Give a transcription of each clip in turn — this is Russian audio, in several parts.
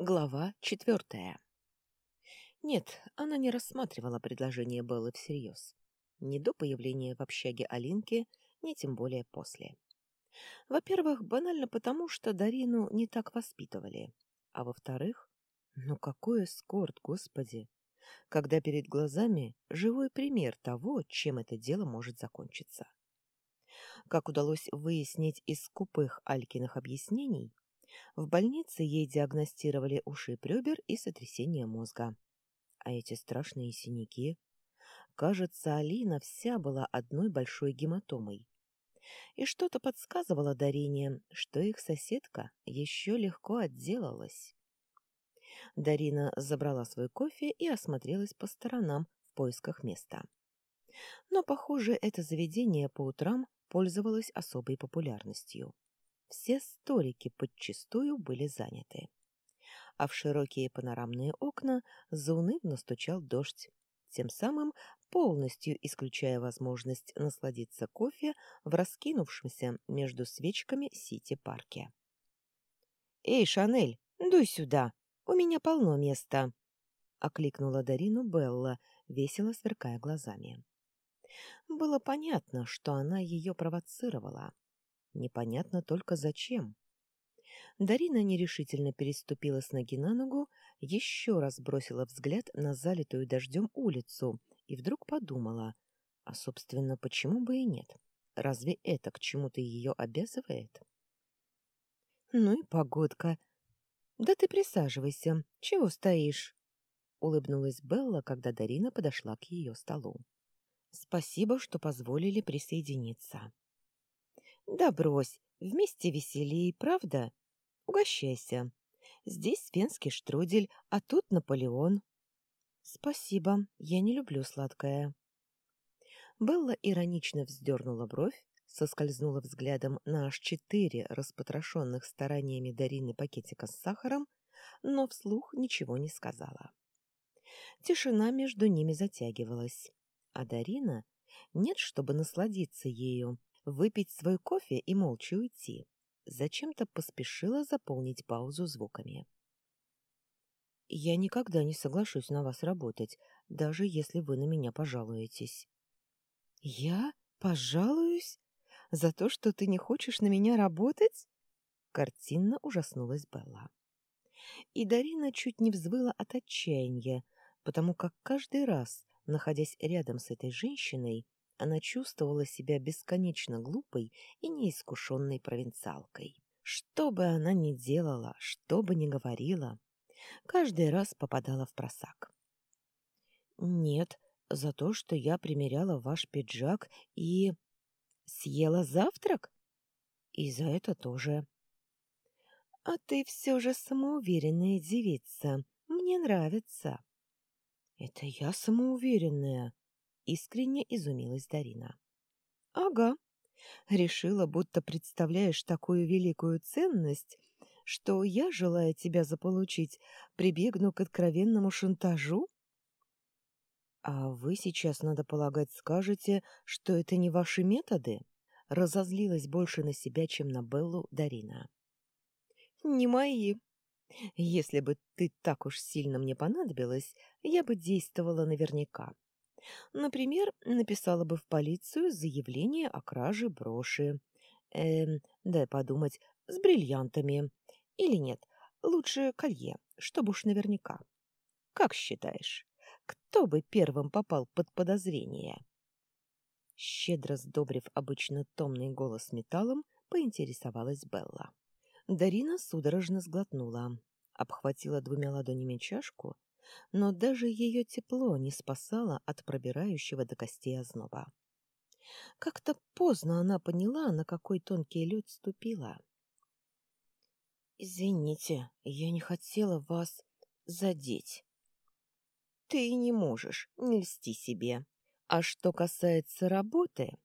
Глава четвертая. Нет, она не рассматривала предложение Беллы всерьез. Ни до появления в общаге Алинки, ни тем более после. Во-первых, банально потому, что Дарину не так воспитывали. А во-вторых, ну какой эскорт, господи! Когда перед глазами живой пример того, чем это дело может закончиться. Как удалось выяснить из скупых Алькиных объяснений, в больнице ей диагностировали ушиб ребер и сотрясение мозга. А эти страшные синяки... Кажется, Алина вся была одной большой гематомой. И что-то подсказывало Дарине, что их соседка еще легко отделалась. Дарина забрала свой кофе и осмотрелась по сторонам в поисках места. Но, похоже, это заведение по утрам пользовалось особой популярностью. Все столики подчистую были заняты. А в широкие панорамные окна заунывно стучал дождь, тем самым полностью исключая возможность насладиться кофе в раскинувшемся между свечками Сити-парке. «Эй, Шанель, дуй сюда! У меня полно места!» — окликнула Дарину Белла, весело сверкая глазами. Было понятно, что она ее провоцировала. Непонятно только зачем. Дарина нерешительно переступила с ноги на ногу, еще раз бросила взгляд на залитую дождем улицу и вдруг подумала, а, собственно, почему бы и нет? Разве это к чему-то ее обязывает? Ну и погодка. Да ты присаживайся. Чего стоишь? Улыбнулась Белла, когда Дарина подошла к ее столу. Спасибо, что позволили присоединиться. Да брось, вместе веселей, правда? Угощайся. Здесь венский штрудель, а тут Наполеон. Спасибо, я не люблю сладкое. Белла иронично вздернула бровь, соскользнула взглядом на аж четыре распотрошенных стараниями Дарины пакетика с сахаром, но вслух ничего не сказала. Тишина между ними затягивалась, а Дарина нет, чтобы насладиться ею, выпить свой кофе и молча уйти. Зачем-то поспешила заполнить паузу звуками. «Я никогда не соглашусь на вас работать, даже если вы на меня пожалуетесь». «Я? Пожалуюсь? За то, что ты не хочешь на меня работать?» Картинно ужаснулась Белла. И Дарина чуть не взвыла от отчаяния, потому как каждый раз, находясь рядом с этой женщиной, она чувствовала себя бесконечно глупой и неискушенной провинциалкой. Что бы она ни делала, что бы ни говорила, каждый раз попадала в просак. «Нет, за то, что я примеряла ваш пиджак и... съела завтрак? И за это тоже». «А ты все же самоуверенная девица. Мне нравится». «Это я самоуверенная», Искренне изумилась Дарина. Ага. Решила, будто представляешь такую великую ценность, что я, желая тебя заполучить, прибегну к откровенному шантажу? А вы сейчас, надо полагать, скажете, что это не ваши методы? Разозлилась больше на себя, чем на Беллу Дарина. Не мои. Если бы ты так уж сильно мне понадобилась, я бы действовала наверняка. Например, написала бы в полицию заявление о краже броши. Эм, дай подумать, с бриллиантами. Или нет, лучше колье, чтобы уж наверняка. Как считаешь, кто бы первым попал под подозрение? Щедро сдобрив обычно томный голос металлом, поинтересовалась Белла. Дарина судорожно сглотнула, обхватила двумя ладонями чашку но даже ее тепло не спасало от пробирающего до костей озноба. Как-то поздно она поняла, на какой тонкий лед ступила. «Извините, я не хотела вас задеть». «Ты не можешь, не льсти себе. А что касается работы...»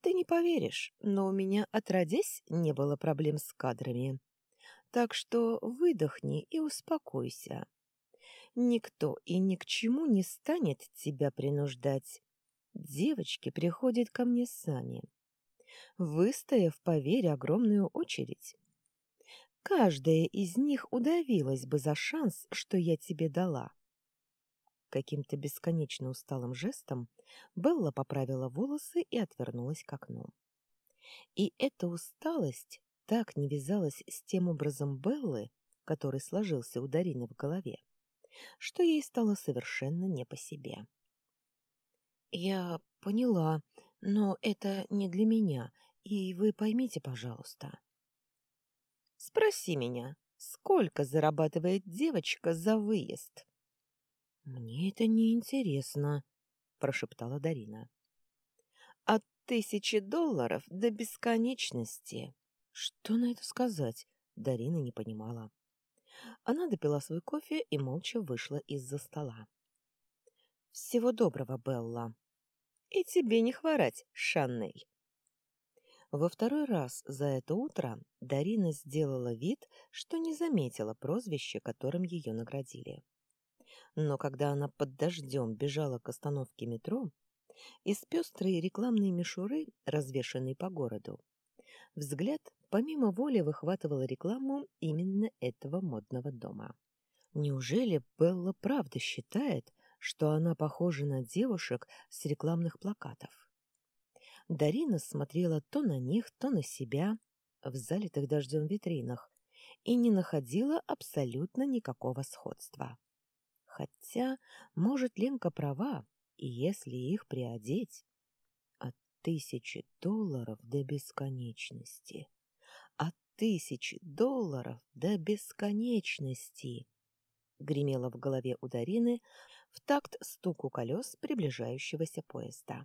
«Ты не поверишь, но у меня отродясь не было проблем с кадрами. Так что выдохни и успокойся. Никто и ни к чему не станет тебя принуждать. Девочки приходят ко мне сами, выстояв, поверь, огромную очередь. каждая из них удавилась бы за шанс, что я тебе дала. Каким-то бесконечно усталым жестом Белла поправила волосы и отвернулась к окну. И эта усталость так не вязалась с тем образом Беллы, который сложился у Дарины в голове, что ей стало совершенно не по себе. «Я поняла, но это не для меня, и вы поймите, пожалуйста». «Спроси меня, сколько зарабатывает девочка за выезд?» «Мне это не интересно», — прошептала Дарина. «От тысячи долларов до бесконечности». Что на это сказать? Дарина не понимала. Она допила свой кофе и молча вышла из-за стола. «Всего доброго, Белла!» «И тебе не хворать, Шаннель!» Во второй раз за это утро Дарина сделала вид, что не заметила прозвище, которым ее наградили. Но когда она под дождем бежала к остановке метро, из пестрой рекламной мишуры, развешанной по городу, взгляд помимо воли выхватывал рекламу именно этого модного дома. Неужели Белла правда считает, что она похожа на девушек с рекламных плакатов? Дарина смотрела то на них, то на себя в залитых дождем витринах и не находила абсолютно никакого сходства. Хотя, может, Ленка права, и если их приодеть... От тысячи долларов до бесконечности. От тысячи долларов до бесконечности. Гремело в голове у Дарины в такт стуку колес приближающегося поезда.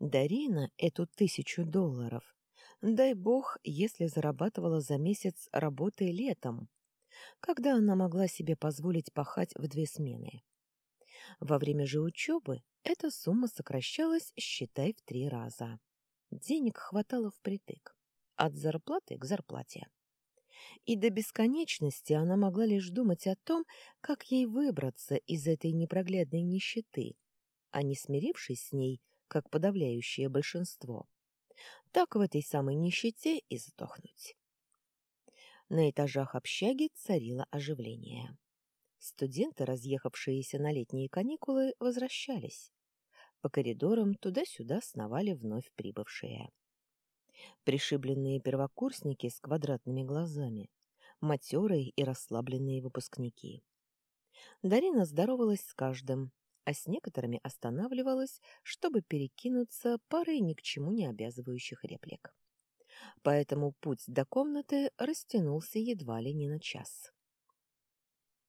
Дарина эту тысячу долларов, дай бог, если зарабатывала за месяц работы летом, когда она могла себе позволить пахать в две смены. Во время же учебы эта сумма сокращалась, считай, в три раза. Денег хватало впритык, от зарплаты к зарплате. И до бесконечности она могла лишь думать о том, как ей выбраться из этой непроглядной нищеты, а не смирившись с ней, как подавляющее большинство, так в этой самой нищете и сдохнуть. На этажах общаги царило оживление. Студенты, разъехавшиеся на летние каникулы, возвращались. По коридорам туда-сюда сновали вновь прибывшие. Пришибленные первокурсники с квадратными глазами, матерые и расслабленные выпускники. Дарина здоровалась с каждым, а с некоторыми останавливалась, чтобы перекинуться парой ни к чему не обязывающих реплик поэтому путь до комнаты растянулся едва ли не на час.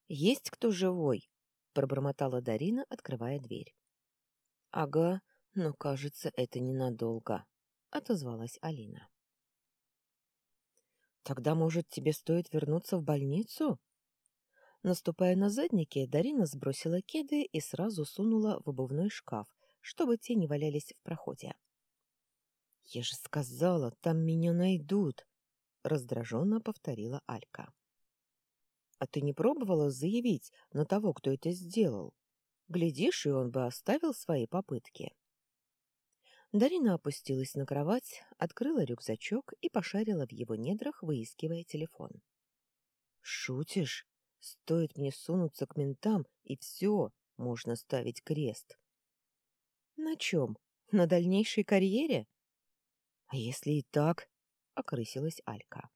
«Есть кто живой?» — пробормотала Дарина, открывая дверь. «Ага, но, кажется, это ненадолго», — отозвалась Алина. «Тогда, может, тебе стоит вернуться в больницу?» Наступая на задники, Дарина сбросила кеды и сразу сунула в обувной шкаф, чтобы те не валялись в проходе. «Я же сказала, там меня найдут!» — раздраженно повторила Алька. «А ты не пробовала заявить на того, кто это сделал? Глядишь, и он бы оставил свои попытки». Дарина опустилась на кровать, открыла рюкзачок и пошарила в его недрах, выискивая телефон. «Шутишь? Стоит мне сунуться к ментам, и все, можно ставить крест». «На чем? На дальнейшей карьере?» А если и так? Окрысилась Алька.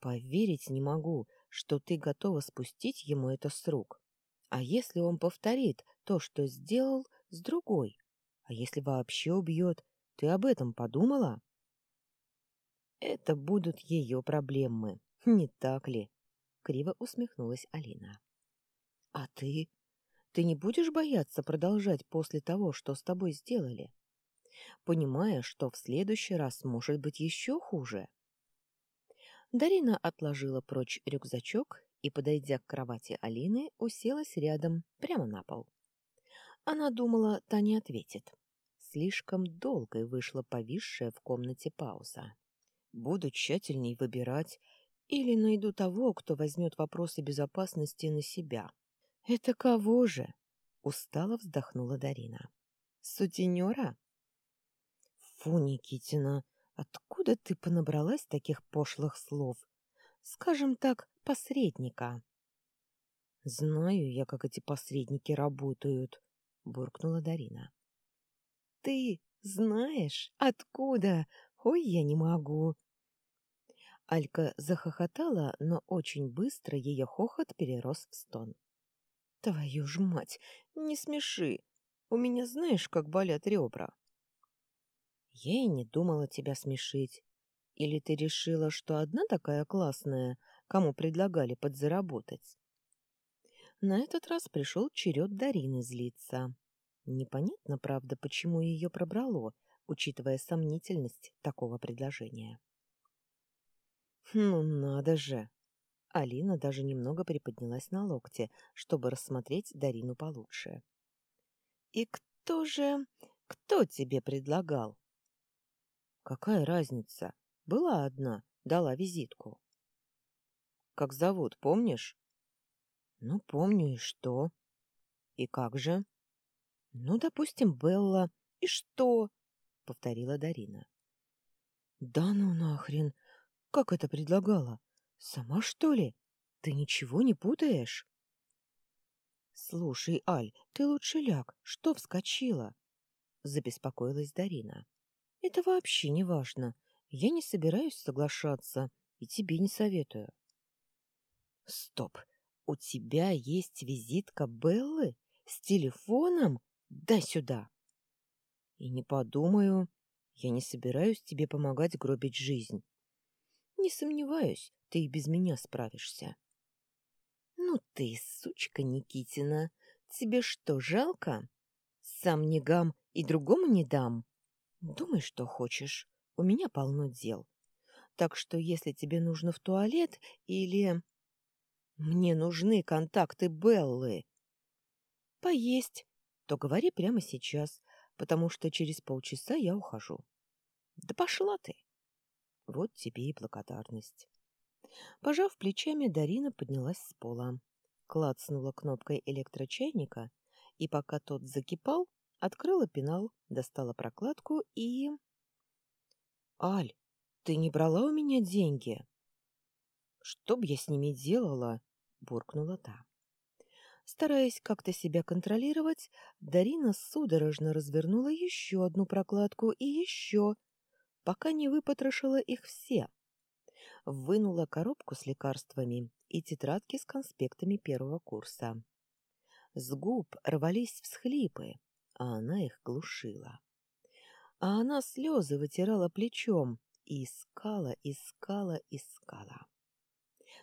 Поверить не могу, что ты готова спустить ему это с рук. А если он повторит то, что сделал, с другой? А если вообще убьет? Ты об этом подумала? Это будут ее проблемы, не так ли? Криво усмехнулась Алина. А ты? Ты не будешь бояться продолжать после того, что с тобой сделали? понимая, что в следующий раз может быть еще хуже. Дарина отложила прочь рюкзачок и, подойдя к кровати Алины, уселась рядом, прямо на пол. Она думала, та не ответит. Слишком долгой вышла повисшая в комнате пауза. «Буду тщательней выбирать или найду того, кто возьмет вопросы безопасности на себя». «Это кого же?» — устало вздохнула Дарина. «Сутенера?» Фу, Никитина, откуда ты понабралась таких пошлых слов? скажем так, посредника. Знаю я, как эти посредники работают, буркнула Дарина. Ты знаешь, откуда? Ой, я не могу. Алька захохотала, но очень быстро ее хохот перерос в стон. Твою ж мать, не смеши. У меня знаешь, как болят ребра. Я и не думала тебя смешить. Или ты решила, что одна такая классная, кому предлагали подзаработать? На этот раз пришел черед Дарины злиться. Непонятно, правда, почему ее пробрало, учитывая сомнительность такого предложения. «Ну надо же!» Алина даже немного приподнялась на локте, чтобы рассмотреть Дарину получше. «И кто же... кто тебе предлагал?» «Какая разница? Была одна, дала визитку». «Как зовут, помнишь?» «Ну, помню, и что?» «И как же?» «Ну, допустим, Белла. И что?» — повторила Дарина. «Да ну нахрен! Как это предлагала? Сама, что ли? Ты ничего не путаешь?» «Слушай, Аль, ты лучше ляг. Что вскочила?» — забеспокоилась Дарина. «Это вообще не важно. Я не собираюсь соглашаться и тебе не советую». «Стоп! У тебя есть визитка Беллы? С телефоном? Дай сюда. И не подумаю. Я не собираюсь тебе помогать гробить жизнь. Не сомневаюсь, ты и без меня справишься. Ну ты, сучка Никитина, тебе что, жалко? Сам не гам и другому не дам. Думай, что хочешь. У меня полно дел. Так что если тебе нужно в туалет или... Мне нужны контакты Беллы. Поесть то говори прямо сейчас, потому что через полчаса я ухожу. Да пошла ты! Вот тебе и благодарность. Пожав плечами, Дарина поднялась с пола, клацнула кнопкой электрочайника, и пока тот закипал, открыла пенал, достала прокладку и... «Аль, ты не брала у меня деньги?» «Что б я с ними делала?» — буркнула та. Стараясь как-то себя контролировать, Дарина судорожно развернула еще одну прокладку и еще, пока не выпотрошила их все. Вынула коробку с лекарствами и тетрадки с конспектами первого курса. С губ рвались всхлипы, а она их глушила. А она слезы вытирала плечом и искала, искала, искала.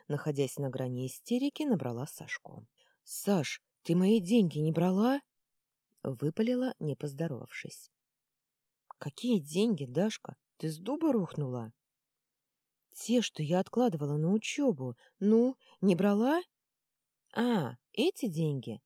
Находясь на грани истерики, набрала Сашку. — Саш, ты мои деньги не брала? — выпалила, не поздоровавшись. — Какие деньги, Дашка? Ты с дуба рухнула? — Те, что я откладывала на учебу. Ну, не брала? — А, эти деньги?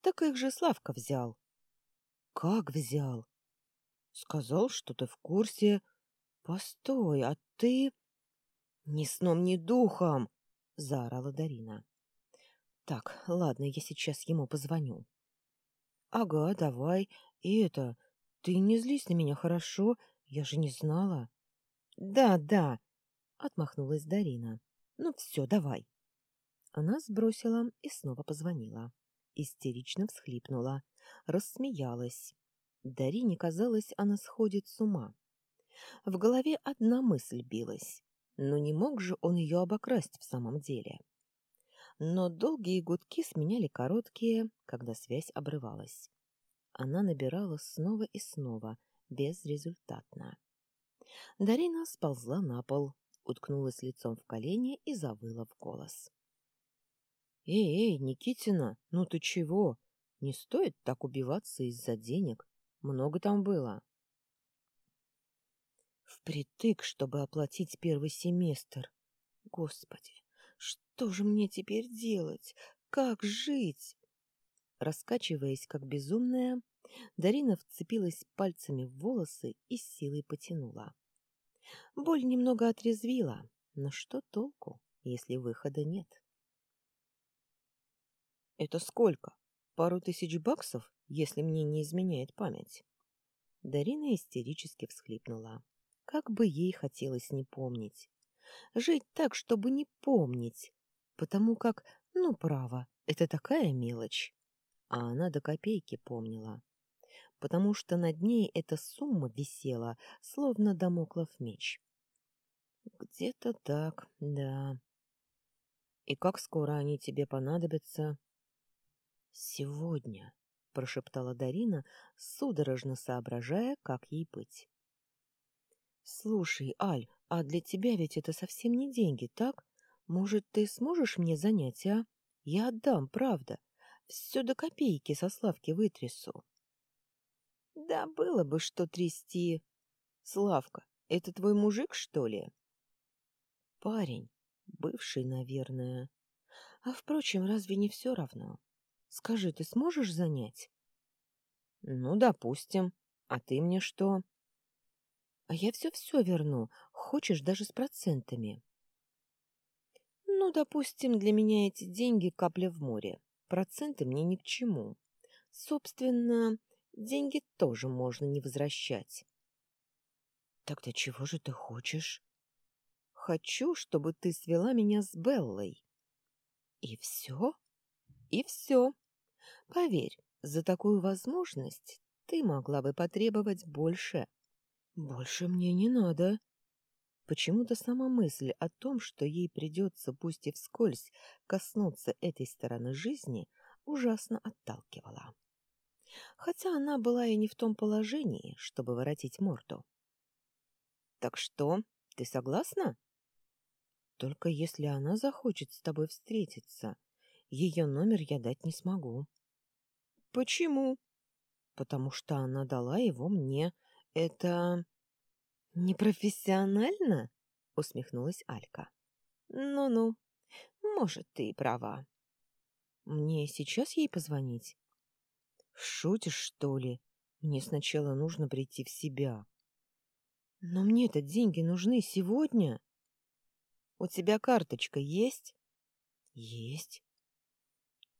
Так их же Славка взял. — Как взял? — Сказал, что ты в курсе. — Постой, а ты... — Ни сном, ни духом! — заорала Дарина. Так, ладно, я сейчас ему позвоню. Ага, давай. И это, ты не злись на меня, хорошо? Я же не знала. Да, да, отмахнулась Дарина. Ну все, давай. Она сбросила и снова позвонила. Истерично всхлипнула, рассмеялась. Дарине казалось, она сходит с ума. В голове одна мысль билась. Но не мог же он ее обокрасть в самом деле. — но долгие гудки сменяли короткие, когда связь обрывалась. Она набирала снова и снова, безрезультатно. Дарина сползла на пол, уткнулась лицом в колени и завыла в голос. «Эй, эй, Никитина, ну ты чего? Не стоит так убиваться из-за денег. Много там было». «Впритык, чтобы оплатить первый семестр. Господи, что же мне теперь делать? Как жить? Раскачиваясь, как безумная, Дарина вцепилась пальцами в волосы и силой потянула. Боль немного отрезвила, но что толку, если выхода нет? «Это сколько? Пару тысяч баксов, если мне не изменяет память?» Дарина истерически всхлипнула. Как бы ей хотелось не помнить. Жить так, чтобы не помнить, потому как, ну, право, это такая мелочь. А она до копейки помнила, потому что над ней эта сумма висела, словно домоклов меч. Где-то так, да. И как скоро они тебе понадобятся? Сегодня, прошептала Дарина, судорожно соображая, как ей быть. Слушай, Аль, а для тебя ведь это совсем не деньги, так? Может, ты сможешь мне занять, а? Я отдам, правда. Все до копейки со Славки вытрясу. Да было бы что трясти. Славка, это твой мужик, что ли? Парень, бывший, наверное. А, впрочем, разве не все равно? Скажи, ты сможешь занять? Ну, допустим. А ты мне что? А я все-все верну, хочешь даже с процентами. Ну, допустим, для меня эти деньги капля в море. Проценты мне ни к чему. Собственно, деньги тоже можно не возвращать. Тогда чего же ты хочешь? Хочу, чтобы ты свела меня с Беллой. И все? И все. Поверь, за такую возможность ты могла бы потребовать больше. Больше мне не надо. Почему-то сама мысль о том, что ей придется, пусть и вскользь, коснуться этой стороны жизни, ужасно отталкивала. Хотя она была и не в том положении, чтобы воротить морду. «Так что, ты согласна?» «Только если она захочет с тобой встретиться, ее номер я дать не смогу». «Почему?» «Потому что она дала его мне, это... Непрофессионально? Усмехнулась Алька. Ну-ну, может, ты и права. Мне сейчас ей позвонить? Шутишь, что ли? Мне сначала нужно прийти в себя. Но мне-то деньги нужны сегодня. У тебя карточка есть? Есть.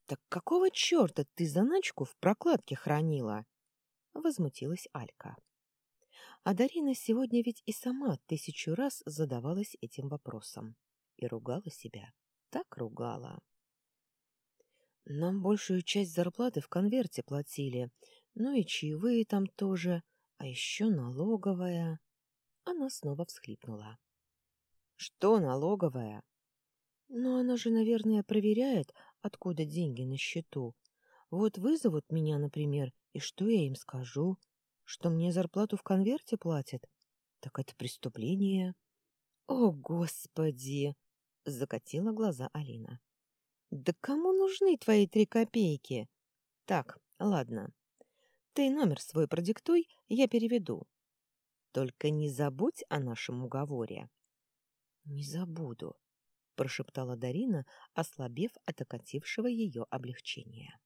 Так какого черта ты заначку в прокладке хранила? Возмутилась Алька. А Дарина сегодня ведь и сама тысячу раз задавалась этим вопросом. И ругала себя. Так ругала. Нам большую часть зарплаты в конверте платили, ну и чаевые там тоже, а еще налоговая. Она снова всхлипнула. Что налоговая? Ну, она же, наверное, проверяет, откуда деньги на счету. Вот вызовут меня, например, и что я им скажу? Что мне зарплату в конверте платят? Так это преступление. О, Господи! Закатила глаза Алина. Да кому нужны твои три копейки? Так, ладно. Ты номер свой продиктуй, я переведу. Только не забудь о нашем уговоре. Не забуду, прошептала Дарина, ослабев от окатившего ее облегчения.